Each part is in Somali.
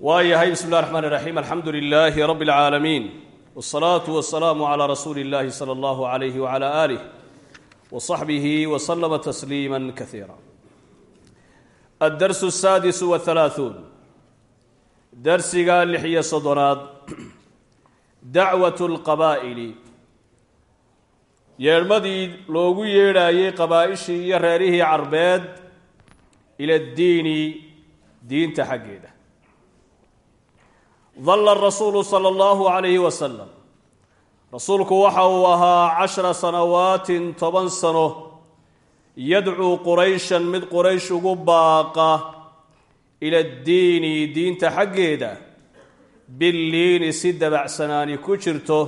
waayahay bismi اllah الرحman الرaxيim alxamdu لilaahi rab اlcaalamiin wالsalaaةu wasalaamu عlى rasuuli اllahi slى اllah عalayh wعlى آlih wصaxbih wslma تsliima kaiira addars الsaadis wالثalaaثuun darsiga lix iyo soddonaad dacwaة اlqabaa'ili yeedhmadii loogu yeedhaayey qabaa'ishii iyo reerihii carbeed ila اddiini diinta xaggeeda dalla rasuulu sala allahu calayhi wasalam rasuulku waxa uu ahaa cashara sanawaatin toban sano yadcuu qurayshan mid quraysh ugu baaqa ila ddiini diinta xaggeeda. Billiini si dabacsanaani ku jirto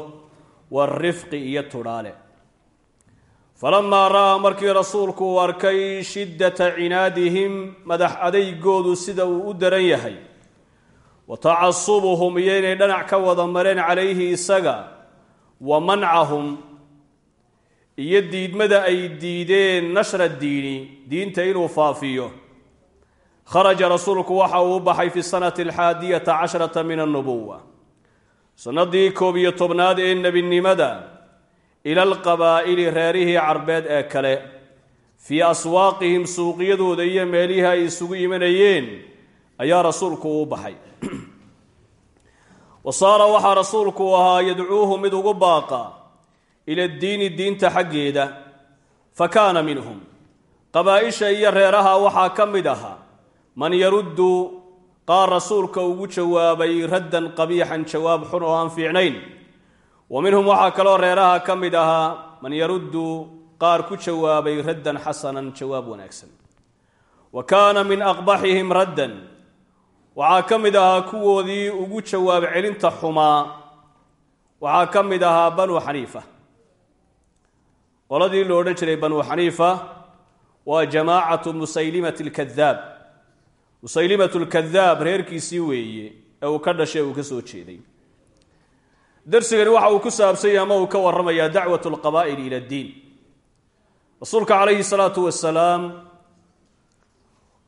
warifqi iyo tudhaale falamaa ra'aa markii rasuulku uu arkay shiddata cinaadihim madax adaygoodu sida uu u daran yahay wa tacasubuhum iyo inay dhanac ka wada mareen calayhi isaga. Wa mancahum iyo diidmada ay diideen nashra diini diinta inuu faafiyo. Kharaja rasuulku waxa uu u baxay fi sanati alxaadiyata casharata min annubuwa sannadii koob iyo tobnaad ee nebinimada ila alqabaa'ili reerihii carbeed ee kale fii aswaaqihim suuqyadooda iyo meelihii ay isugu imanayeen ayaa rasuulku u baxay wa saara waxaa rasuulku ahaa yadcuuhu mid ugu baaqa ila ddiini diinta xaggeeda fa kaana minhum. Qabaa'isha iyo reeraha waxaa ka mid ahaa man yaruddu qaar rasuulka ugu jawaabay raddan qabiixan jawaab xun oo aan fiicnayn. Wa minhum waxaa kaloo reeraha ka mid ahaa man yaruddu qaar ku jawaabay raddan xasanan jawaab wanaagsan. Wa kaana min aqbaxihim raddan waxaa ka mid ahaa kuwoodii ugu jawaab celinta xumaa waxaa ka mid ahaa banuu xaniifa. Qoladii lo odhan jiray banuu xaniifa waa jamaacatu musaylimati alkadaab musaylimatu lkadaab reerkiisii weeye ee uu ka dhashay uu ka soo jeeday. Darsigani waxa uu ku saabsanyay ama uu ka warramayaa dacwat alqabaa'ili ila ddiin rasuulka calayhi salaatu wasalaam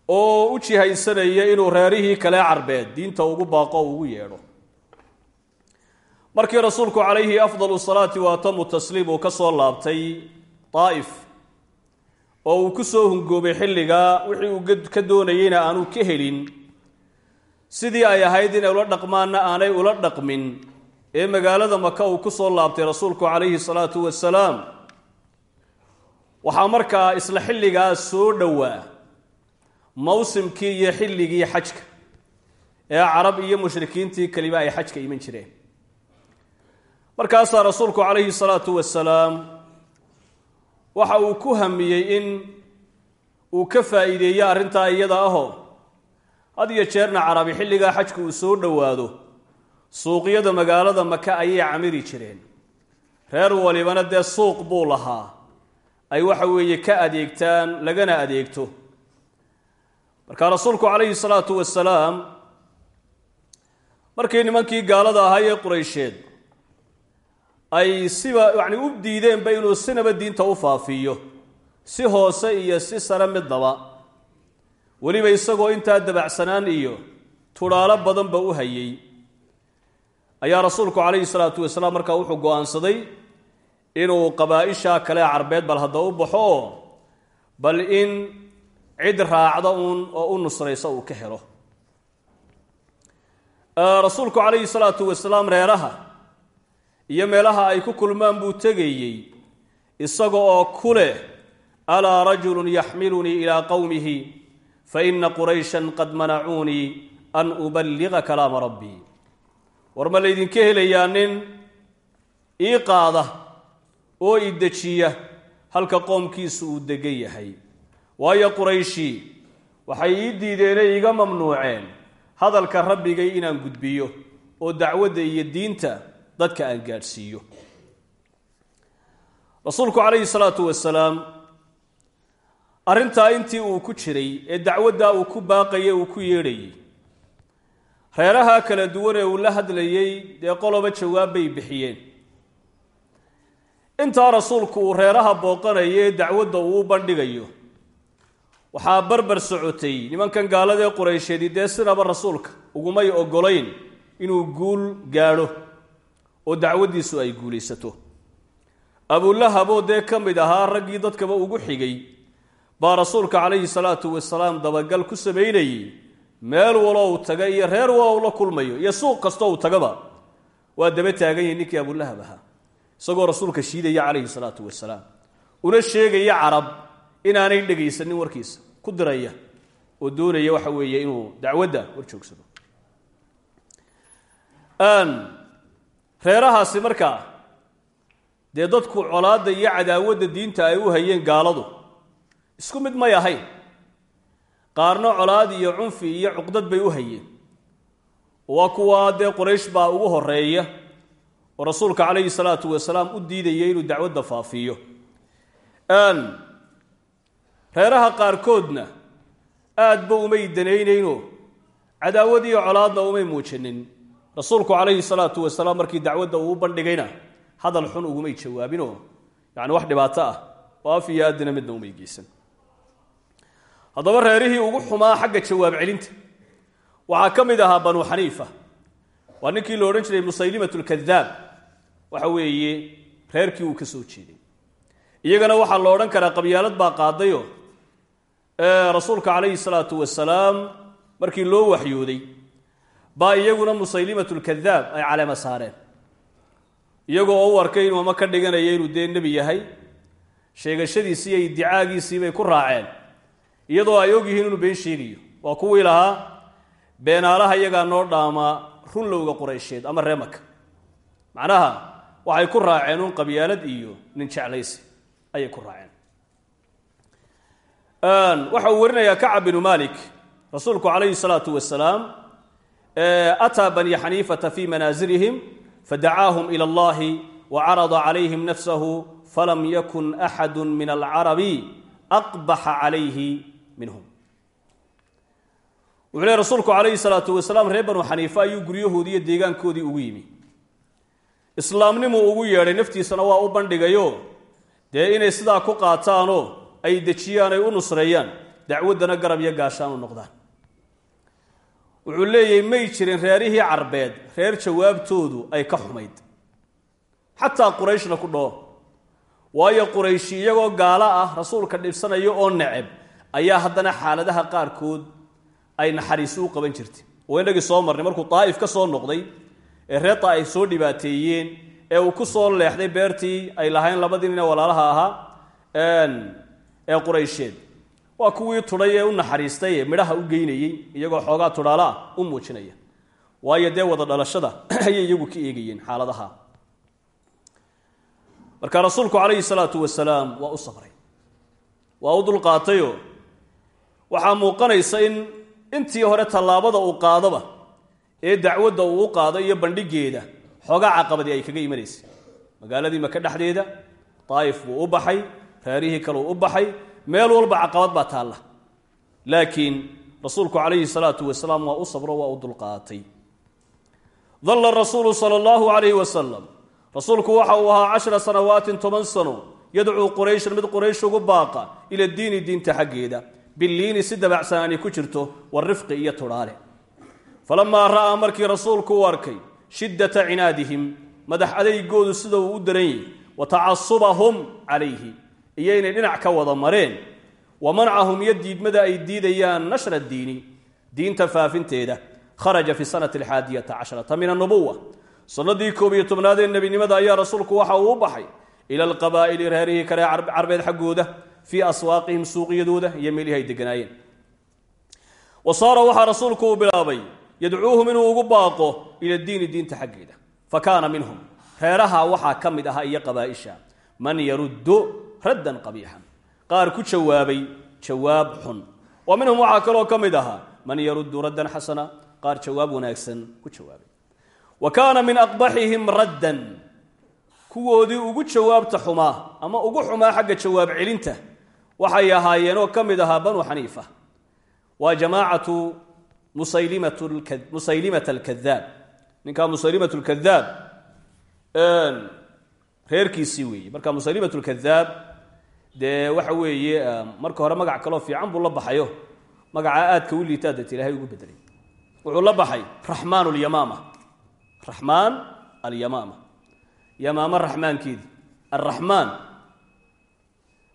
oo u jihaysanaya inuu reerihii kale carbeed diinta ugu baaqo ugu yeedho. Markii rasuulku calayhi afdalu salaati wa atamu tasliim uu ka soo laabtay daa'if oo uu ku soo hungoobay xilligaa wixii uu ka doonayeyna aanu ka helin sidii ay ahayd inay ula dhaqmaanna aanay ula dhaqmin ee magaalada maka uu ku soo laabtay rasuulku calayhi salaatu wasalaam waxaa markaa isla xilligaa soo dhowaa mawsimkii iyo xilligii xajka ee carab iyo mushrikiintii keliba ay xajka iman jireen. Markaasaa rasuulku calayhi salaatu wasalaam waxa uu ku hamiyey in uu ka faa'iideeyo arrintaa iyada ahoo had iyo jeerna carabi xilligaa xajka uu soo dhowaado suuqyada magaalada maka ayay camiri jireen. Reer walibana dee suuq buu lahaa. Ay waxa weeye ka adeegtaan lagana adeegto markaa rasuulku calayhi salaatu wasalaam markii nimankii gaalada ahaa ee quraysheed ay siba yacni u diideenba inuu sinaba diinta u faafiyo si hoose iyo si sare midnaba. Weliba isagoo intaa dabacsanaan iyo tudhaalo badanba u hayay. Ayaa rasuulku calayhi salaatu wasalaam markaa wuxuu go'aansaday inuu qabaa'isha kale carbeed bal hadda u baxo oo bal in cid raacda uun oo u nusraysa uu ka helo. Rasuulku calayhi salaatu wasalaam reeraha iyo meelaha ay ku kulmaan buu tegayey isaga oo ku leh alaa rajulun yaxmilunii ilaa qowmihi fa ina qurayshan qad manacuunii an uballiga kalaama rabbii war ma laydinka helayaa nin ii qaada oo i dejiya halka qoomkiisu uu degan yahay waayo qurayshii waxay ii diideenay iga mamnuuceen hadalka rabbigay inaan gudbiyo oo dacwadda iyo diinta dadka aan gaadhsiiyo. Rasuulku calayhi salaatu wasalaam arrintaa intii uu ku jiray ee dacwaddaa uu ku baaqayay uu ku yeedhayay reeraha kala duwan ee uu la hadlayey dee qoloba jawaab bay bixiyeen. Intaa rasuulku uu reeraha booqanayo ee dacwadda uu u bandhigayo waxaa barbar socotay nimankan gaaladaee quraysheedi dee sidaba rasuulka ugumay ogolayn inuu guul gaadho oo dacwaddiisu ay guulaysato. Abulahaboo dee ka mid ahaa raggii dadkaba ugu xigay baa rasuulka calayhi salaatu wasalaam dabagal ku samaynayey meel walo uu taga iyo reer walo uu la kulmayo iyo suuq kastoo uu tagaba. Waa daba taagan yahi ninkii abulahab ahaa isagoo rasuulka shiidaya calayhi salaatu wasalaam una sheegaya carab inaanay dhegaysanin warkiisa ku diraya oo doonaya waxa weeye inuu dacwadda war joogsado. Reerahaasi markaa dee dadku colaadda iyo cadaawadda diinta ay u hayeen gaaladu isku mid may ahayn. Qaarna colaad iyo cunfi iyo cuqdad bay u hayeen. Waa kuwaa dee quraysh baa ugu horreeya oo rasuulka calayhi salaatu wasalaam u diidaya inuu dacwadda faafiyo reeraha qaarkoodna aadba umay danaynayno. Cadaawad iyo colaadna umay muujinin. Rasuulku calayhi salaatu wasalaam markii dacwadda uu u bandhigayna hadal xun ugumay jawaabinoo yani wax dhibaato ah. Oo af iyo aadina midna umay geysan. Haddaba reerihii ugu xumaa xagga jawaab celinta. Waxaa ka mid ahaa banuu xaniifa. Waa ninkii la odhan jiray musaylimat lkadaab waxa weeye reerkii uu ka soo jeeday. Iyagana waxaa la odhan karaa qabyaalad baa qaadayo rasuulka calayhi salaatu wasalaam markii loo waxyooday baa iyaguna musaylimat lkadaab ay caleema saareen. Iyagoo oo u arkay inuu ama ka dhiganaya inuu dee nebi yahay sheegashadiisii iyo iddicaagiisii bay ku raaceen. Iyadoo ay og yihiin inuu been sheegayo. Waa kuwii lahaa beenaalaha iyagaa noo dhaamaa runlowga quraysheed ama reemaka macnaha waxay ku raaceen un qabyaalad iyo nin jeclaysi ayay ku raaceen waxa uu warinayaa kacab binu malik rasuulku calayhi salaatu wasalaam ataa bani xaniifata fi manaasirihim fadacaahum ila allahi wacarada calayhim nafsahu falam yakun axadu min alcarabi aqbaxa calayhi minhum. Wuxuu lehy rasuulku calayhi salaatu wasalaam reer banu xaniifa ayuu guryahoodii iyo deegaankoodii ugu yimi. Islaamnimuu ugu yeedhay naftiisana waa u bandhigayo. Dee inay sidaa ku qaataanoo ay dejiyaan ay u nusreeyaan dacwaddana garab iyo gaashaan u noqdaan. Wuxuu leeyahy may jirin reerihii carbeed reer jawaabtoodu ay ka xumayd. Xataa qurayshna ku dhoo waayo qurayshi iyagoo gaalo ah rasuulka dhibsanaya oo neceb ayaa haddana xaaladaha qaarkood ay naxariisi u qaban jirtay. Oo inagii soo marnay markuu daa'if ka soo noqday ee reer daa'if soo dhibaateeyeen ee uu ku soo leexday beertii ay lahayn labadii nin ee walaalaha ahaa ee quraysheed waa kuwii tudhay ee u naxariistay ee midhaha u geynayey iyagoo xoogaa tudhaala ah u muujinaya. Waayo dee wada dhalashada ayay iyagu ka eegayeen xaaladaha. Marka rasuulku calayhi salaatu wasalaam waa u sabray. Waa u dulqaatayoo waxaa muuqanaysa in intii hore tallaabada uu qaadaba ee dacwadda uu u qaado iyo bandhigeeda xoogaa caqabadii ay kaga imanaysay magaaladii maka dhexdeeda daa'if buu u baxay reerihii kaleu u baxay meel walba caqabad baa taalla. Laakiin rasuulku calayhi salaatu wasalaam waa u sabro waa u dulqaatay. Dalla rasuulu sala allahu calayhi wasalam rasuulku waxa uu ahaa cashra sanawaatin toban sano yadcuu qurayshan mid quraysh ugu baaqa ila diini diinta xaggeeda. Biliini si dabacsanaani ku jirto warifqi iyo tudhaale falamaa ra'aa markii rasuulku u arkay shiddata cinaadihim madax adaygoodu sida uu u daran yahy wa tacasubahum calayhi iyo inay dhinac ka wada mareen. Wa mancahum iyo diidmada ay diidayaan nashra diini diinta faafinteeda. Kharaja fi sanati alxaadiyata casharata min annubuwa sannadii koob iyo tobnaad nebinimada ayaa rasuulku waxa uu u baxay ila alqabaa'ili reerihii kale carbeed xaggooda fii aswaaqihim suuqyadooda iyo meelihii ay deganaayeen. Wa saara waxaa rasuulku uu bilaabay yadcuuhum inuu ugu baaqo ila diini diinta xaggeeda. Fa kaana minhum. Reeraha waxaa ka mid iyo qabaa'isha. Man yaruddu raddan qabiixan qaar ku jawaabay jawaab xun. Wa minhum waxaa kaloo ka mid ahaa man yaruddu raddan xasana? Qaar jawaab wanaagsan ku jawaabay. Wa kaana min aqbaxihim raddan. Kuwoodii ugu jawaabta xumaa ama ugu xumaa xagga jawaab celinta waxay ahaayeenoo ka mid ahaa banuu xaniifa. Waa jamaacatu musaylimata alkadaab ninkaa musaylimat lkadaab reerkiisii weeye. Marka musaylimat lkadaab dee waxa weeye marka hore magac kaloo fiican buu la baxayo. Magacaa aadka u liitaa ilaahay ugu bedelay. Wuxuu la baxay raxmaan alyamaama raxmaan alyamaama yamaamo raxmaankeedii alraxmaan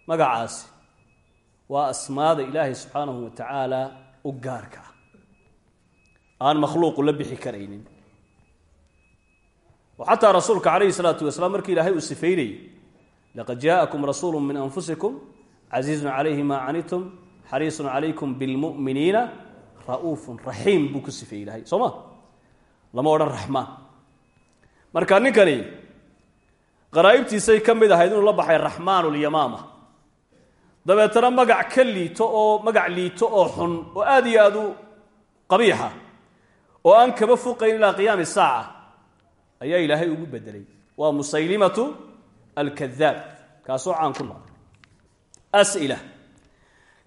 magacaasi waa asmaada ilaahay subxaanahu wa tacaala u gaarka ah. Aan makhluuqu la bixi karaynin. Xataa rasuulka calayhi salaatu wasalaam markii ilaahay uu sifaynayay laqad jaa'akum rasuulu min anfusikum casiizun calayhi maa canitum xariisun calaykum bilmu'miniina ra'uufun raxiim buu ku sifeeyey ilahay soo ma lama odhan raxmaan marka ninkani qaraa'ibtiisay ka mid ahayd inuu la baxay raxmaanulyamaama dabeetana magac ka liito oo magac liito oo xun oo aad iyo aad u qabiixa oo aan kaba fuqayn ilaa qiyaami saaca ayaa ilaahay ugu bedelay waa musaylimatu alkadaab kaasoo caan ku noqday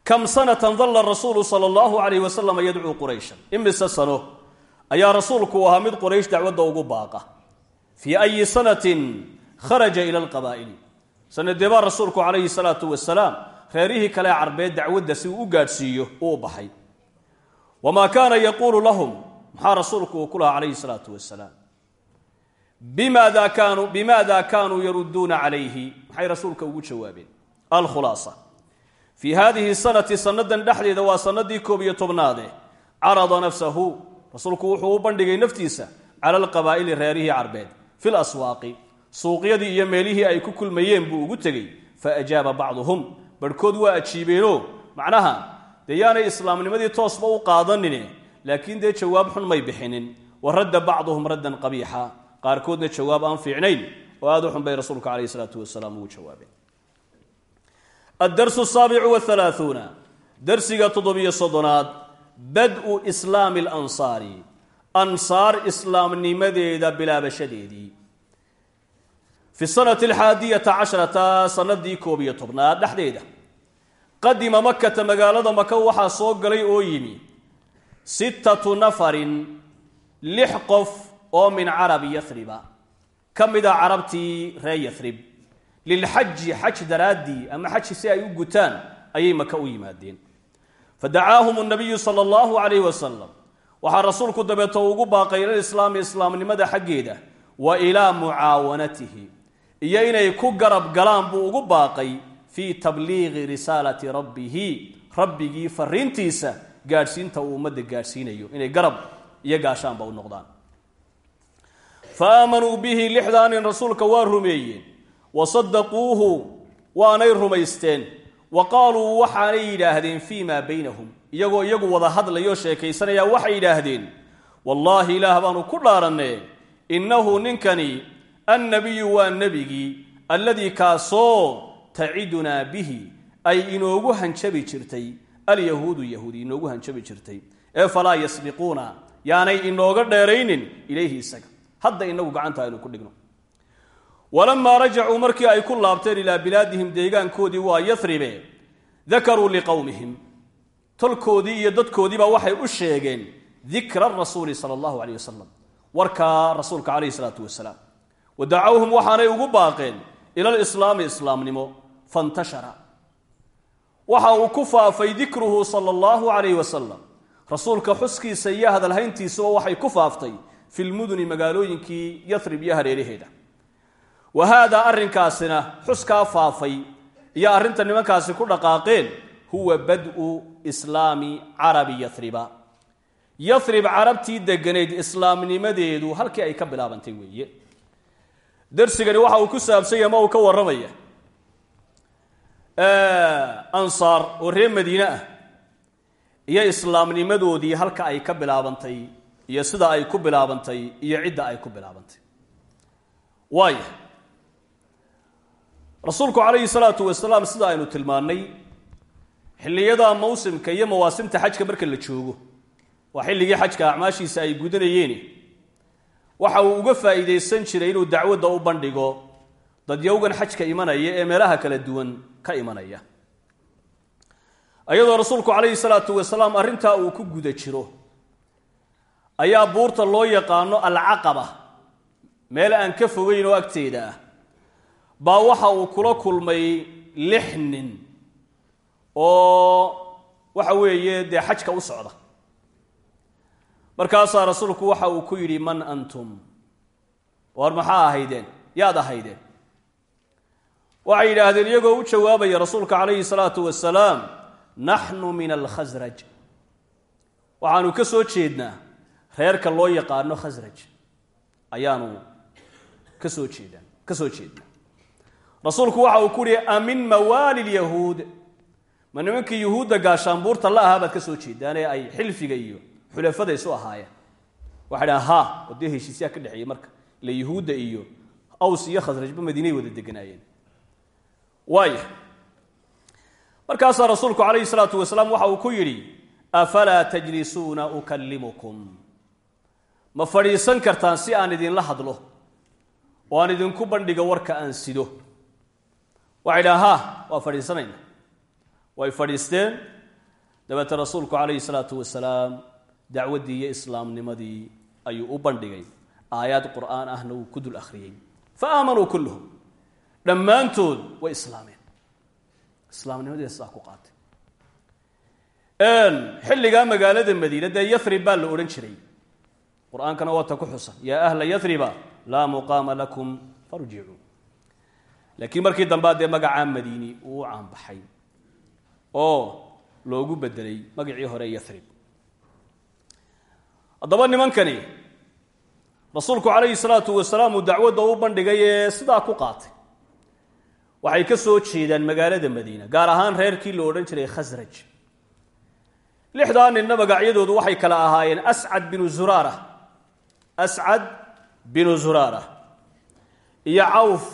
kam sanatan dalla rasuulu sala allahu calayhi wasalam yadcuu qurayshan imise sano ayaa rasuulku ahaa mid quraysh dacwadda ugu baaqa fii ayi sanatin kharaja ila alqabaa'ili sanadee baa rasuulku calayhi salaatu wasalaam reerihii kale carbeed dacwadda si uu u gaadhsiiyo uu baxay wamaa kaana yaquulu lahum maxaa rasuulku uu ku lahaa calayhi salaatu wasalaam bimaada kaanuu bimaada kaanuu yarudduuna calayhi. Maxay rasuulka ugu jawaabeen? Alkhulaasa fii hadihi sanati sannadan dhexdeeda waa sanadii koob iyo tobnaade carada nafsahu. Rasuulku wuxuu u bandhigay naftiisa cala alqabaa'ili reerihii carbeed fi laswaaqi suuqyadii iyo meelihii ay ku kulmayeen buu ugu tegey fa ajaaba bacduhum. Barhkood waa ajiibeenoo macnaha dee yaanay islaamnimadii toosba u qaadanine laakiin dee jawaab xun may bixinin. Wa radda bacduhum raddan qabiixa qaarkoodna jawaab aan fiicnayn oo aad u xun bay rasuulka calayhi salaatu wasalaam ugu jawaabeen addarsu asaabicu wahalaahuuna darsiga toddobiyo soddonaad bad-u islaami alansaari ansaar islaamnimadeeda bilaabashadeedii. Fi sanati alxaadiyata casharata sanadii koob iyo tobnaad dhexdeeda qadima makata magaalada maka waxaa soo galay oo yimi sittatu nafarin lix qof oo min carabi yahriba ka mid a carabtii reer yahrib lilxaji xaj daraaddii ama xaji si ay u gutaan ayay maka u yimaadeen. Fadacaahum nabiyu sala allahu calayhi wasalam waxaa rasuulku dabeeto ugu baaqay ilalislaami islaamnimada xaggeeda wa ilaa mucaawanatihi iyo inay ku garab galaan buu ugu baaqay fii tabliiqi risaalati rabbihi rabbigii fariintiisa gaadhsiinta uu ummadda gaadhsiinayo. Inay garab iyo gaashaanba u noqdaan fa aamanuu bihi lixdaa nin rasuulka waa rumeeyeen wa sadaquuhu waanay rumaysteen wa qaaluu waxaanay yidhaahdeen fii maa baynahum iyagoo iyagu wada hadlayoo sheekaysanaya waxay yidhaahdeen wallaahi ilaah baanu ku dhaaranne innahu ninkani annabiyu waa nebigii alladii kaasoo tacidunaa bihi ay inoogu hanjabi jirtay alyahuudu yahuudi inoogu hanjabi jirtay ee falaa yasbiquuna yaanay inooga dheeraynin ilayhi isaga hadda inagu gacanta aynu ku dhigno. Walamaa rajacuu markii ay ku laabteen ilaa bilaadihim deegaankoodii waa yahribe dakaruu liqowmihim tolkoodii iyo dadkoodiiba waxay u sheegeen dikra rasuuli sala allahu caleyh wasalam warkaa rasuulka calayhi salaatu wasalaam. Wa dacawhum waxaanay ugu baaqeen ila lislaami islaamnimo. Fantashara. Waxa uu ku faafay dikruhu sala allahu calayhi wasalam rasuulka xuskiisa iyo hadalhayntiisuba waxay ku faaftay fi lmuduni magaalooyinkii yarib iyo hareeraheeda. Wa haadaa arrinkaasina xuskaa faafay iyo arrinta nimankaasi ku dhaqaaqeen huwa bad-u islaami carabi yariba yarib carabtii deganayd islaamnimadeedu halkii ay ka bilaabantay weeye. Darsigani waxa uu ku saabsanya ma uu ka warramaya? Ansaar oo reer madiine ah iyo islaamnimadoodii halka ay ka bilaabantay iyo sida ay ku bilaabantay iyo cidda ay ku bilaabantay. Waaya rasuulku calayhi salaatu wasalaam sida aynu tilmaannay xilliyada mawsimka iyo mawaasimta xajka marka la joogo waa xilligii xajka acmaashiisa ay gudanayeen. Waxa uu uga faa'iidaysan jiray inuu dacwadda u bandhigo dadyowgan xajka imanaya ee meelaha kala duwan ka imanaya. Iyadoo rasuulku calayhi salaatu wasalaam arrintaa uu ku guda jiro ayaa buurta loo yaqaano alcaqaba. Meel aan ka fogeyn oo agteeda ah. Baa waxa uu kula kulmay lix nin oo waxa weeye dee xajka u socda. Markaasaa rasuulku waxa uu ku yidhi man antum? War maxaa ahaydeen? Yaad ahaydeen. Waxay yidhaahdeen iyagoo u jawaabaya rasuulka calayhi salaatu wasalaam naxnu min alkhasraj waxaanu ka soo jeednaa reerka loo yaqaano khasraj ayaanu ka soo jeedaan ka soo jeednaa. Rasuulku waxa uu ku yihi amin mawaali lyahuud ma nimankii yuhuudda gaashaanbuurta la ahaa baad ka soo jeedaanee ay xilfiga iyo xulafada isu ahaayeen. Waxay dhahan ha oo heshiisyaa ka dhexeeyey marka. Ila yuhuudda iyo aws iyo khasrajba madiinay wada deganaayeen. Waaya markaasaa rasuulku calayhi salaatu wasalaam waxa uu ku yidhi afalaa tajlisuuna ukallimukum ma fadhiisan kartaan si aan idinla hadlo oo aan idinku bandhigo warka aan sido. Waxay dhahan ha waa fadhiisanayna way fadhiisteen dabeete rasuulku calayhi salaatu wasalaam dacwaddii iyo islaamnimadii ayuu u bandhigay. Aayaad qur'aan ahna wuu ku dul akhriyey. Fa aamanuu kulluhum. Dhammaantood way islaameen. Islaamnimadii ku qaatay. Xilligaa magaalada madiina dee yarib baa la odhan jiray qur'aankana waata ku xusan. Yaa ahla yariba laa muqaama lakum farjicuu laakiin markii dambea dee magacaa madiini uu caanbaxay oo loogu bedelay magacii hore yarib haddaba nimankani rasuulku calayhi salaatu wasalaam uu dacwadda u bandhigay ee sidaa ku qaatay. Waxay ka soo jeedaan magaalada madiina gaar ahaan reerkii la odhan jiray khasraj lixdaa ninna magacyadoodu waxay kala ahaayeen ascad binu zuraara ascad binu zuraara iyo cawf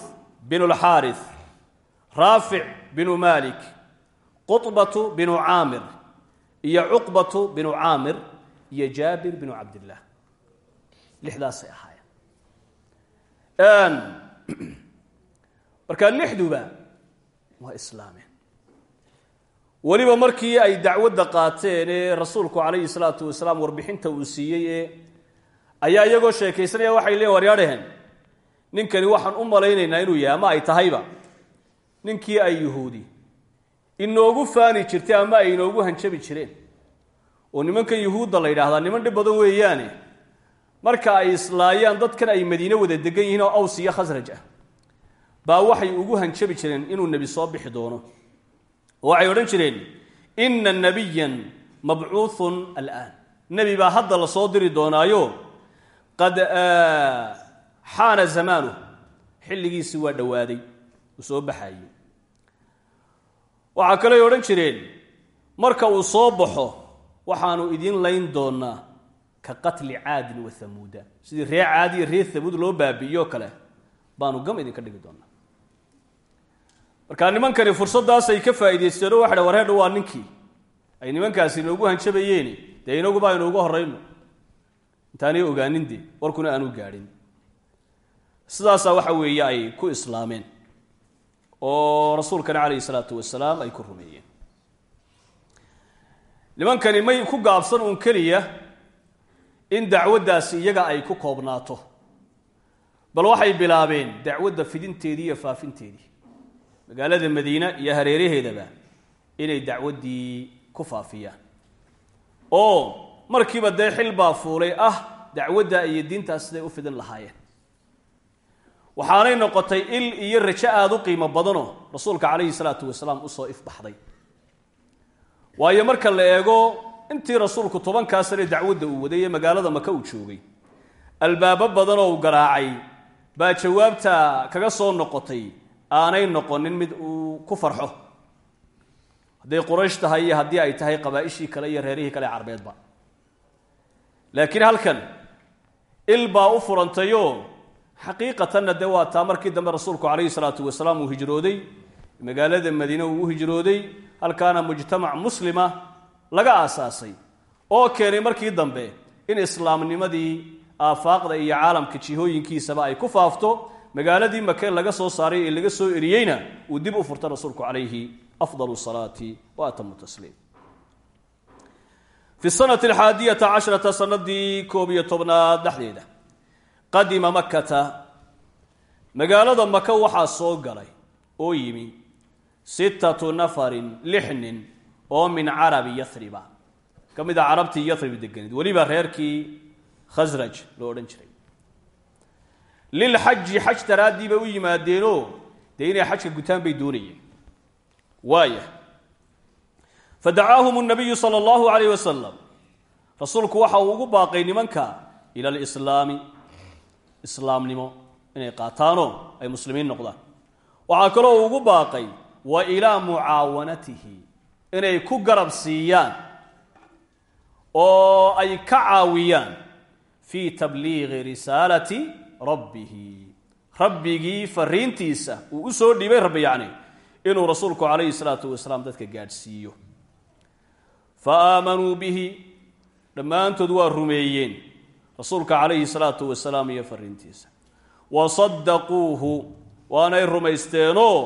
binu lxaarith raafic binu malik qubatu binu caamir iyo cuqbatu binu caamir iyo jaabir binu cabdillaah lixdaasay ahaayeen. Markaa lixduba waa islaameen weliba markii ay dacwadda qaateen ee rasuulku calayhi salaatu wasalaam warbixinta uu siiyey ayaa iyagoo sheekaysanaya waxay leeyiin waryaadhaheen ninkani waxaan u malaynaynaa inuu yahay ama ay tahayba? Ninkii ay yuhuudi. Inoogu faani jirtay ama ay inoogu hanjabi jireen. Oo nimankan yuhuudda la yidhaahdaa niman dhib badan weeyaane. Marka ay islaayaan dadkan ay madiine wada degan yihiin oo aws iyo khasraj ah baa waxay ugu hanjabi jireen inuu nebi soo bixi doono. Oo waxay odhan jireen inna nabiyan mabcuuthun alaan. Nebi baa hadda la soo diri doonaayo qad xaana zamaanuh xilligiisii waa dhowaaday uu soo baxaayey waxaa kaley odhan jireen marka uu soo baxo waxaanu idin layn doonaa ka qatli caadin wa hamuuda sidii ree caadi iyo ree hamuud loo baabi'iyo kale baanu gam idinka dhigi doonaa markaa nimankani fursaddaasay ka faa'iidaysteeno waxa dha waa ninkii. Ay nimankaasi inoogu hanjabayeen dee inaguba aynuuga horrayno intaanay ogaanin dee warkuna aanu gaadhin. Sidaasaa waxa weeye ay ku islaameen oo rasuulkana calayhi salaatu wasalaam ay ku rumeeyeen. Nimankani may ku gaabsan uun keliya in dacwaddaasi iyaga ay ku koobnaato bal waxay bilaabeen dacwadda fidinteedii iyo faafinteedii. Magaalada madiina iyo hareeraheedaba inay dacwaddii ku faafiyaan oo markiiba dee xil baa fuulay. Ah dacwadda iyo diintaas siday u fidin lahaayeen. Waxaanay noqotay il iyo rajo aada u qiimo badanoo rasuulka calayhi salaatu wasalaam u soo ifbaxday. Waayo marka la eego intii rasuulku tobankaa sane dacwadda uu waday ee magaalada maka uu joogay albaabo badanoo uu garaacay baa jawaabta kaga soo noqotay aanay noqonin mid uu ku farxo. Hadday quraysh tahay iyo haddii ay tahay qabaa'ishii kale iyo reerihii kale carbeedba laakiin halkan il baa u furantayoo xaqiiqatanna dee waa taa markii dambe rasuulku calayhi salaatu wasalaam uu hijrooday magaalada madiine uu u hijrooday halkaana mujtamac muslima laga aasaasay oo keenay markii dambe in islaamnimadii aafaaqda iyo caalamka jihooyinkiisaba ay ku faafto magaaladii make laga soo saaray ee laga soo eriyeyna uu dib u furta rasuulku calayhi afdal salaati wa atamu tasliim fi sanati alxaadiyata cashrata sanadii koob iyo tobnaad dhexdeeda qadima makkata magaalada maka waxaa soo galay oo yimi sittatu nafarin lix nin oo min carabi yahriba ka mid a carabtii yarib deganeed weliba reerkii khasraj loo odhan jiray. Lilxaji xaj daraaddii bay u yimaadeenoo dee inay xajka gutaan bay doonayeen. Waaya fadacaahum nabiyu sala allahu alayh wasalam rasuulku waxa uu ugu baaqay nimanka ila alislaami islaamnimo inay qaataanoo ay muslimiin noqdaan. Waxaa kaloo uu ugu baaqay wa ilaa mucaawanatihi inay ku garab siiyaan oo ay ka caawiyaan fii tabliiqi risaalati rabbihi. Rabbigii fariintiisa uu u soo dhiibay rabbi yacni inuu rasuulku calayhi salaatu wasalaam dadka gaadhsiiyo fa aamanuu bihi dhammaantood waa rumeeyeen rasuulka calayhi salaatu wasalaam iyo fariintiisa wa saddaquuhu waanay rumaysteenoo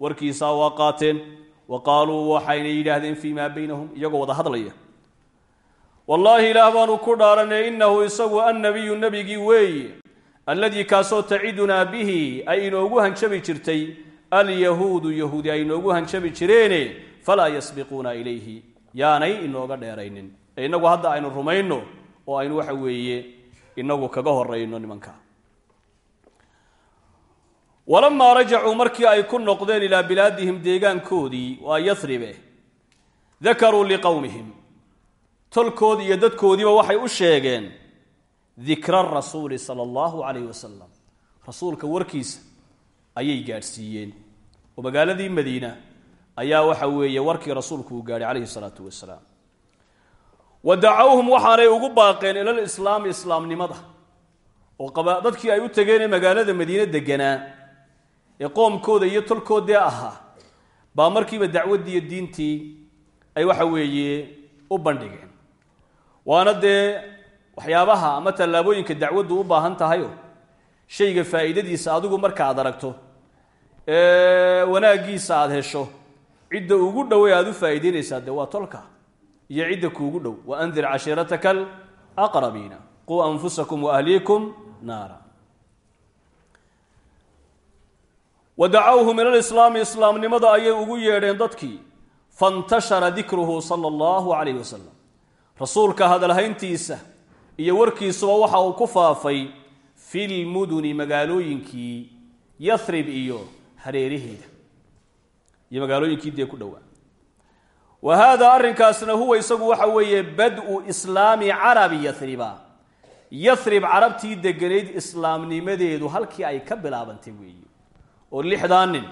warkiisaa waa qaateen wa qaaluu waxayna yidhaahdeen fii maa baynahum iyagoo wada hadlaya wallaahi ilaah baanu ku dhaaranay innahu isagu annabiyu nebigii weeye alladii kaasoo tacidunaa bihi ay inoogu hanjabi jirtay alyahuudu yahuudi ay inoogu hanjabi jireene falaa yasbiquuna ilayhi yaanay inooga dheeraynin. Ee innagu hadda aynu rumayno oo aynu waxa weeye inagu kaga horayno nimanka. Walamaa rajacuu markii ay ku noqdeen ilaa bilaadihim deegaankoodii waa yasribe dakaruu liqowmihim tolkood iyo dadkoodiiba waxay u sheegeen dikra rasuuli sala allahu calayhi wasalam rasuulka warkiisa ayay gaadhsiiyeen. Oo magaaladii madiina ayaa waxa weeye warkii rasuulku uu gaadhay calayhi salaatu wasalaam. Wa dacawhum waxaanay ugu baaqeen ilal islaami islaamnimada oo dadkii ay u tegeenee magaalada madiine deganaa ee qoomkooda iyo tolkoodee ahaa baa markiiba dacwaddiiyo diintii ay waxa weeye u bandhigeen. Waana dee waxyaabaha ama tallaabooyinka dacwaddu u baahan tahayo shayga faa'iidadiisa adigu markaaad aragto ee wanaaggiisa aada hesho cidda ugu dhowey aada u faa'iideynaysaa dee waa tolka iyo cidda kuugu dhow wa andir cashiirataka alaqrabiina quu anfusakum waahliikum naara. Wa dacawhum ila lislaami islaamnimada ayay ugu yeedheen dadkii fantashara dikruhu sala allahu calayhi wasalam rasuulka hadalhayntiisa iyo warkiisuba waxa uu ku faafay fi lmuduni magaalooyinkii yathrib iyo hareeraheeda iyo magaalooyinkii dee ku dhowaa. Wa haada arrinkaasna huwa isagu waxa weeye bad-u islaami carabi yathriba yathrib carabtii deganayd islaamnimadeedu halkii ay ka bilaabantay weeye oo lixdaa nin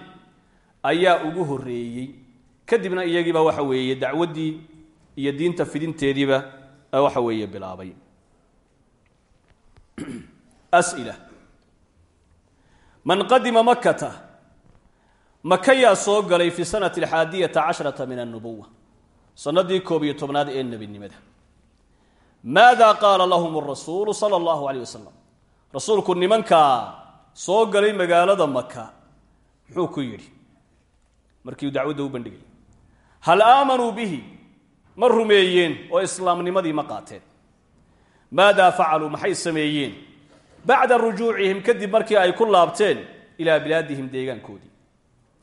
ayaa ugu horreeyey. Kadibna iyagiiba waxa weeye dacwaddii iyo diinta fidinteediiba waxa weeye bilaabay. Man qadima makata makayaa soo galay fi sanati alxaadiyata cashrata min annubuwa sanadii koob iyo tobnaad ee nebinimada. Maada qaala lahum arasuulu sala allahu alayh wasalam rasuulku nimankaa soo galay magaalada maka muxuu ku yidhi markiiu dacwadda u bandhigay hal aamanuu bihi? Ma rumeeyeen oo islaamnimadii ma qaateen. Maadaa facaluu? Maxay sameeyeen? Bacda rujuucihim kadib markii ay ku laabteen ilaa bilaadihim deegaankoodii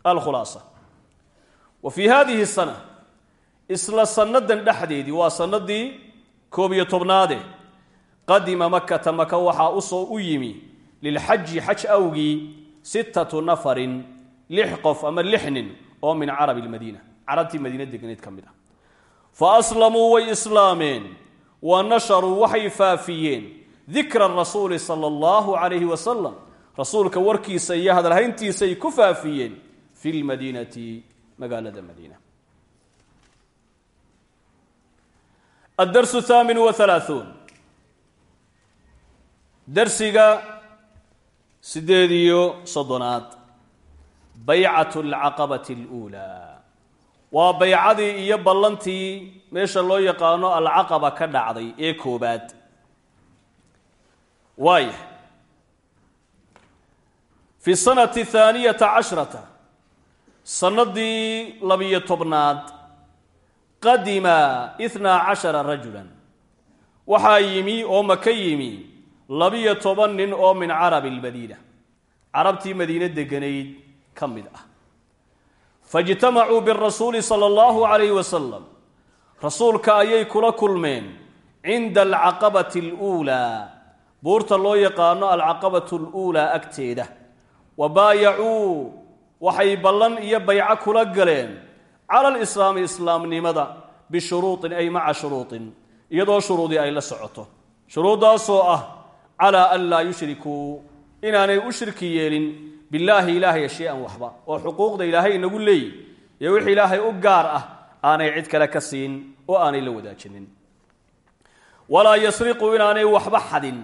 alkhulaasa. Wa fii hadihi sana isla sannadan dhexdeedii waa sanadii koob iyo tobnaade qadima makata maka waxaa u soo u yimi lilxaji xaj awgii sittatu nafarin lix qof ama lix nin oo min carabi lmadiina carabtii madiina degneed ka mid ah. Fa aslamuu way islaameen wa nasharuu waxay faafiyeen dikra rasuuli sala allahu calayhi wasalam rasuulka warkiisa iyo hadalhayntiisay ku faafiyeen fi lmadiinati magaalada madiina addarsu thaamin wa halaahuun darsiga siddeed iyo soddonaad baycat alcaqabati aluulaa waa baycadii iyo ballantii meesha loo yaqaano alcaqaba ka dhacday ee koobaad waaya fi sanati sanadii labiyo tobnaad qadima ithnaa cashara rajulan waxaa yimi oo maka yimi labiyo toban nin oo min carabi lmadiina carabtii madiine deganayd ka mid ah faijtamacuu birasuuli sala allahu calayhi wasalam rasuulka ayay kula kulmeen cinda alcaqabati aluulaa buurta loo yaqaano alcaqabatu aluulaa agteeda wa baayacuu waxay ballan iyo bayco kula galeen cala alislaami islaamnimada bishuruuطin ay maca shuruuطin iyadoo shuruudii ay la socoto. Shuruuddaasoo ah calaa an laa yushrikuu inaanay u shirki yeelin billaahi ilaahay shay-an waxba oo xuquuqda ilaahay inagu leeyi iyo wixii ilaahay u gaar ah aanay cid kale ka siin oo aanay la wadaajinin. Walaa yasriqu inaanay waxba xadin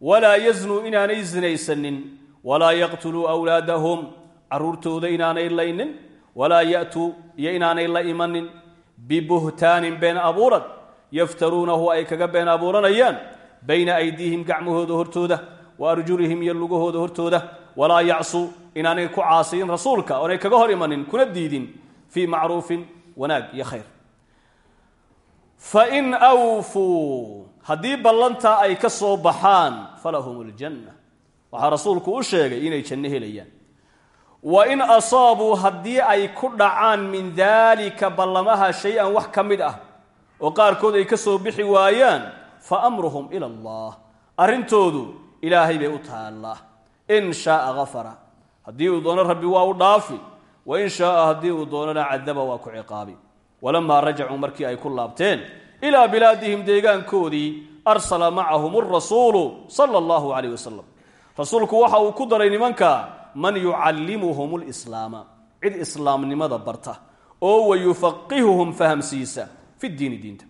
walaa yaznuu inaanay sinaysanin walaa yaqtuluu wlaadahum caruurtooda inaanay laynin walaa ya'tuu iyo inaanay la imanin bibuhtaanin been abuurad yaftaruunahu ay kaga been abuuranayaan bayna aydiihim gacmahooda hortooda wa arjulihim iyo lugahooda hortooda walaa yacsuu inaanay ku caasiyin rasuulka oonay kaga hor imanin kuna diidin fii macruufin wanaag iyo khayr. Fain awfuu haddii ballantaa ay ka soo baxaan falahum ljanna waxaa rasuulku u sheegay inay janno helayaan wa in asaabuu haddii ay ku dhacaan min daalika ballamaha shay-an wax ka mid ah oo qaarkood ay ka soo bixi waayaan fa amruhum ila allah. Arrintoodu ilaahay bay u taallaa in shaaa gafara haddii uu doono rabbi waa u dhaafi. Wa in shaaa haddii uu doonona cadaba waa ku ciqaabi. Walamaa rajacuu markii ay ku laabteen ilaa bilaadihim deegaankoodii arsala macahum arasuulu sala allahu calayh wasalam rasuulku waxa uu ku daray nimanka man yucallimuhum lislaama cid islaamnimada barta oo wayufaqihuhum fahamsiisa fi diini diinta.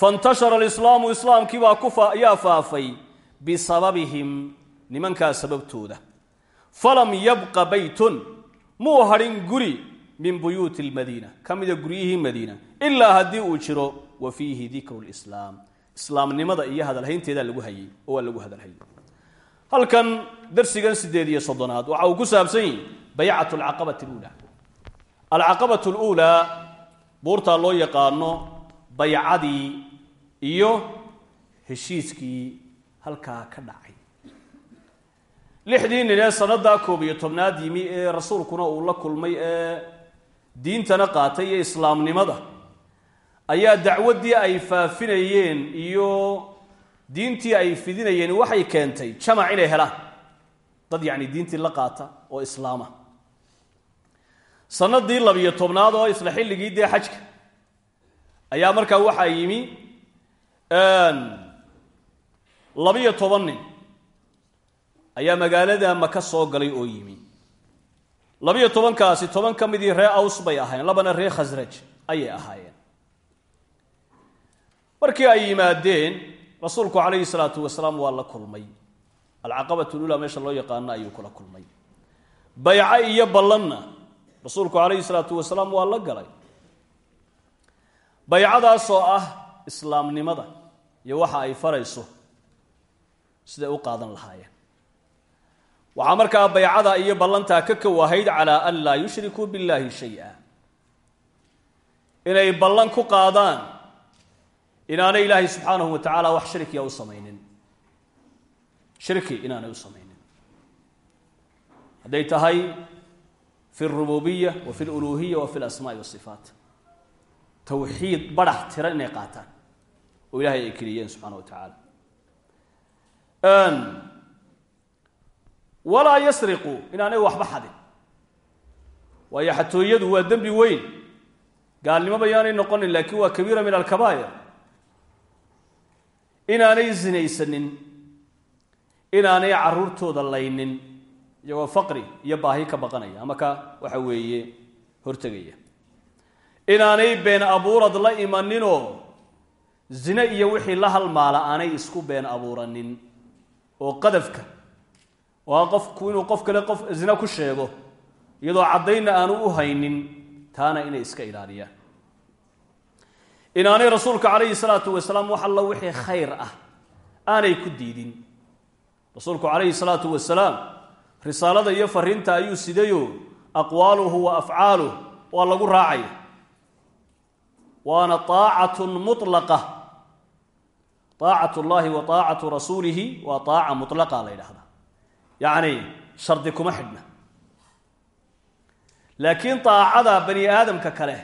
Fantashara alislaamu islaamkiibaa kuyaa faafay bisababihim nimankaa sababtooda. Falam yabqa baytun muu hadhin guri min buyuuti lmadiina ka mida guryihii madiina ilaa haddii uu jiro wa fiihi dikru lislaam islaamnimada iyo hadalhaynteedaa lagu hayay oo lagu hadalhayay halkan darsigan sideed iyo soddonaad. Waxa uu ku saabsan yihi baycat alcaqabati luulaa alcaqabat luulaa buurtaa loo yaqaano baycadii iyo heshiiskii halkaa ka dhacay. Lixdii nin ee sannadaa koob iyo tobnaad yimi ee rasuulkuna uu la kulmay ee diintana qaatay iyo islaamnimada ayaa dacwaddii ay faafinayeen iyo diintii ay fidinayeen waxay keentay jamac inay helaan dad yacni diintii la qaata oo islaama. Sanadii labiyo tobnaad oo isla xilligii dee xajka ayaa markaa waxaa yimi labiyo toban nin ayaa magaalada maka soo galay oo yimi. Labiyo tobankaasi toban ka midii ree aws bay ahaayeen labana ree khasraj ayay ahaayeen. Markii ay yimaadeen rasuulku calayhi salaatu wasalaam waa la kulmay alcaqabat lula meesha loo yaqaano ayuu kula kulmay. Bayco iyo ballanna rasuulku calayhi salaatu wasalaam waa la galay. Baycadaasoo ah islaamnimada iyo waxa ay farayso siday u qaadan lahaayeen. Waxaa markaa baycada iyo ballantaa ka kowahayd calaa an laa yushrikuu billahi shay-a. Inay ballan ku qaadaan inaanay ilaahay subxaanahu wa tacaala wax shirkiya u samaynin shirki inaanay u samaynin hadday tahay fi اrububiya wa fi اluluhiya wa fi اlasmaai wasifaat tawxiid badhax tiran inay qaataan oo ilahay ay keliyeen subxana wa tacaala walaa yasriqu inaanay waxba xadin waayo xatooyadu waa dembi weyn gaalnimo bayaanay noqonin laakiin waa kabiira min alkabaa'ir inaanay sinaysanin inaanay caruurtooda laynin iyagoo faqri iyo baahi ka baqanaya ama ka waxa weeye hortegaya. Inaanay been abuurad la imaninoo zine iyo wixii la halmaala aanay isku been abuuranin oo qadafka waa qofku inuu qof kale qof zine ku sheego iyadoo caddaynna aanu u haynin taana inay iska ilaaliyaan inaanay rasuulka calayhi salaatu wasalaam wax alla wixii khayr ah aanay ku diidin rasuulku calayhi salaatu wasalaam risaalada iyo fariinta ayuu sidayo aqwaaluhu wa afcaaluh waa lagu raacaya waana aacatun mulaqa aacat llahi wa aacatu rasuulihi waa aaca mulaqa la ydhahdaa yacni shardi kuma xidhna. Laakiin aacada bani aadamka kale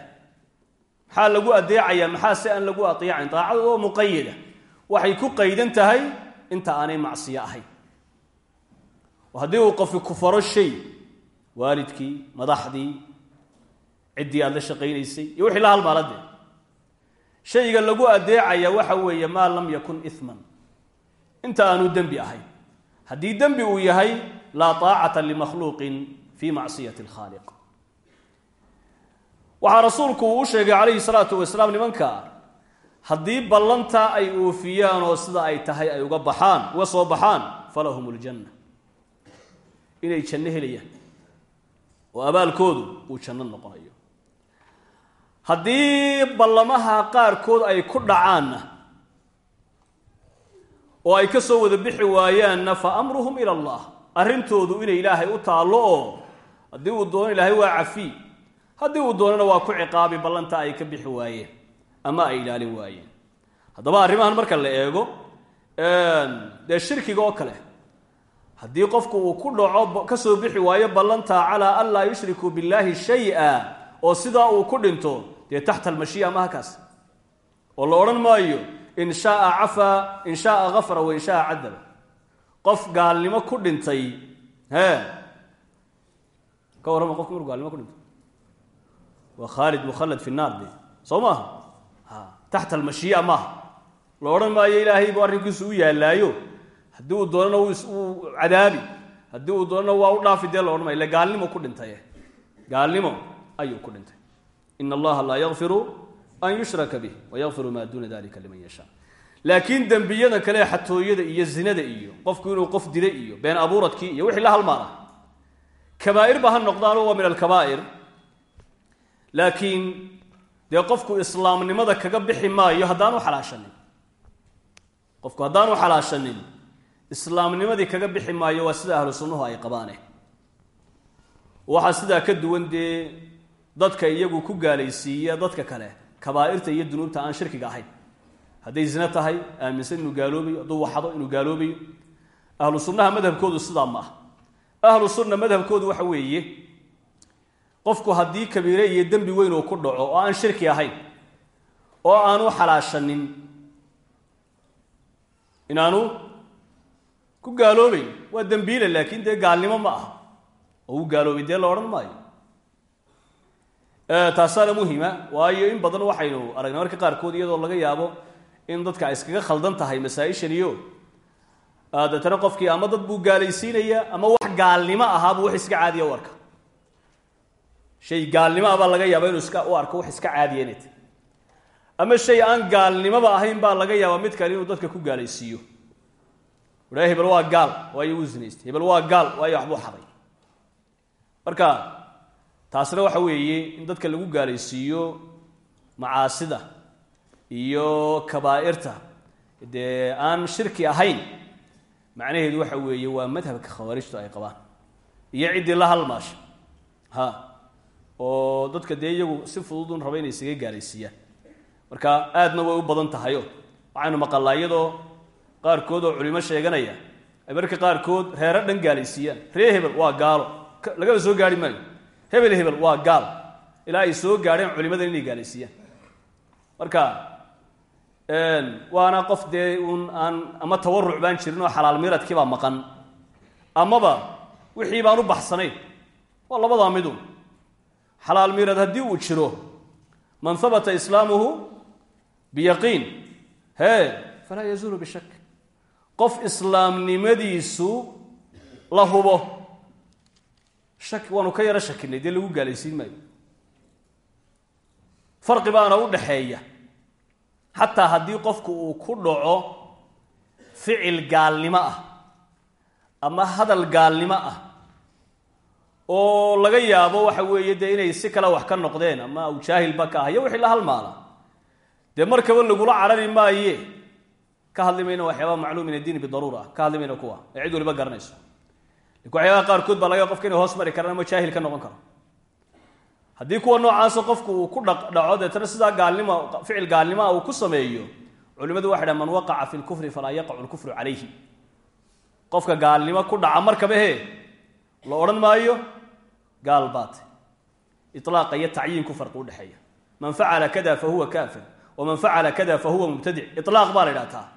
maxaa lagu adeecaya maxaa se aan lagu aeecayn daacada oo muqayada. Waxay ku qaydan tahay inta aanay macsiyo ahayn haddii uu qofi ku faro shay waalidkii madaxdii ciddii aad la shaqaynaysay iyo wixii la halmaaladee shayga lagu adeecaya waxa weeye maa lam yakun iman inta aanu dembi ahayn. Haddii dembi uu yahay laa taacata limakhluuqin fi macsiyati alkhaaliq. Waxaa rasuulku uu u sheegay calayhi salaatu wasalaam nimanka haddii ballanta ay oofiyaan oo sida ay tahay ay uga baxaan uga soo baxaan falahum ljanna inay janno helayaan. Oo abaalkoodu uu janno noqonayo. Haddii ballamaha qaarkood ay ku dhacaanna oo ay ka soo wada bixi waayaanna fa amruhum ila allah. Arrintoodu inay ilaahay u taallo oo haddii uu doono ilaahay waa cafi haddii uu doonana waa ku ciqaabi ballanta ay ka bixi waayeen ama ay ilaalin waayeen. Haddaba arrimahan marka la eego dee shirkiga oo kale haddii qofku uu ku dhaco ka soo bixi waayo ballanta calaa an laa yushrikuu billaahi shay-a oo sidaa uu ku dhinto dee taxta almashii'a ma hakaas? Oo la odhan maayo in shaaa cafaa in shaaa gafara wa in shaaa cadaba qof gaalnimo ku dhintay he? Ka warrama qofku markuu gaalnimo ku dhintay waa khaalid mukhallad fi naar de soo maaha taxta almashii'a maaha la odhan maayo ilaahay buu arrinkiisu u yaallaayo haddii uu doonana uu cadaabi. Haddii uu doonana waa u dhaafi dee la odhan maayo ille gaalnimo ku dhintaye gaalnimo ayuu ku dhintay. In allaha laa yakfiru an yushraka bih wayakfiru maa duuna dalika liman yashaa laakiin dembiyada kale xatooyada iyo zinada iyo qofku inuu qof dilay iyo been abuuradkii iyo wixii la halmaana kabaa'ir ba ha noqdaano waa min alkabaa'ir. Laakiin dee qofku islaamnimada kaga bixi maayo haddaanu xalaashanin. Qofku haddaanu xalaashanin islaamnimadii kaga bixi maayo waa sida ahlu sunnuhu ay qabaane. Waxaa sidaa ka duwan dee dadka iyagu ku gaalaysiiya dadka kale kabaa'irta iyo dunuubta aan shirkiga ahayn. Hadday zina tahay aaminsan inuu gaaloobayo hadduu waxado inuu gaaloobayo ahlu sunnaha madhabkoodu sidaa ma ah ahlu sunna madhabkoodu waxa weeye qofku haddii kabiire iyo dembi weyn uu ku dhaco oo aan shirki ahayn oo aanu xalaashanin inaanu ku gaaloobayn waa dembiile laakiin dee gaalnimo ma aha. Oo uu gaaloobay dee la odhan maayo. Taasaana muhima waayo in badan waxaynu aragnay marka qaarkood iyadoo laga yaabo in dadka iskaga khaldan tahay masaa-ishaniyo deetana qofkii ama dad buu gaalaysiinaya ama wax gaalnimo ahaabuu wax iska caadiya u arka. Shay gaalnimo ah baa laga yaaba inuu iska u arko wax iska caadiya ama shay aan gaalnimoba ahayn baa laga yaaba mid kale inuu dadka ku gaalaysiiyo wadhaa hebel waa gaal waayo uu zinaystay. Hebel waa gaal waayo waxbuu xaday. Marka taasna waxa weeye in dadka lagu gaalaysiiyo macaasida iyo kabaa'irta. Dee aan shirki ahayn macnaheedu waxa weeye waa madhabka khawaarijtu ay qabaan. Iyo ciddii la halmaasha ha oo dadka dee iyagu si fududun raba inay isaga gaalaysiiyaan. Marka aadna way u badan tahayo. Waxaynu maqalaa iyadoo qaarkood oo culimo sheeganaya. Ay marka qaarkood reero dhan gaalaysiiyaan ree hebel waa gaalo lagaba soo gaari maayo. Hebel hebel waa gaal. Ilaa ay soo gaadheen culimadan inay gaalaysiiyaan marka waana qof dee uun aan ama tawaruc baan jirin oo xalaal miradkii baa maqan. Amaba wixii baan u baxsanayn. Waa labadaa midun xalaal mirad haddii uu jiro man habata islaamuhu biyaqiin hee falaa yazuulu bishak qof islaamnimadiisu la hubo. Waanu ka yaro shakinay dee lagu gaalaysiin maayo. Farqi baana u dhaxeeya. Xataa haddii qofku uu ku dhaco ficil gaalnimo ah ama hadal gaalnimo ah oo laga yaabo waxa weeye dee inay si kale wax ka noqdeen ama uu jaahilba ka ah iyo wixii la halmaala dee markaba lagula carari maaye ka hadli waxyaabaa macluum min addiini bidaruura ah. Ka hadli kuwa. Ee waliba garanayso. Waxyaabaha qaarkood baa laga qofka hoos mari karaan ama jaahil ka noqon karo. Haddii kuwa noocaasa qofku uu ku dhadhaco deetana sidaa gaalnimo ficil gaalnimoa uu ku sameeyo culimadu waxay dhahan man waqaca fi lkufri falaa yaqacu lkufru calayhi. Qofka gaalnimo ku dhaca markaba he la odhan maayo gaal baate. Ilaaqa iyo tacyiinku farqi udhexeeya man facala kada fahuwa kafir waman facala kada fahuwa mubtadic ilaaq baa la idhahtaa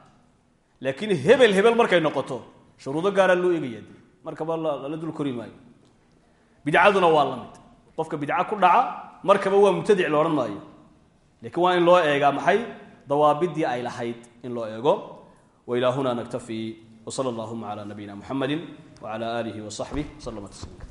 laakiin hebel hebel markay noqoto shuruudo gaaraa loo eegaya de markaba lala dul kori maayo. Bidcaduna waa la mid. Qofka bidca ku dhaca markaba waa mubtadic la odhan maayo. Lakiin waa in loo eegaa maxay? Dawaabidii ay lahayd in loo eego. Wailaa huna naktafi. Wsala allahuma cala nabiyina muxamadi wcala aalihi wasaxbih wslama tasliima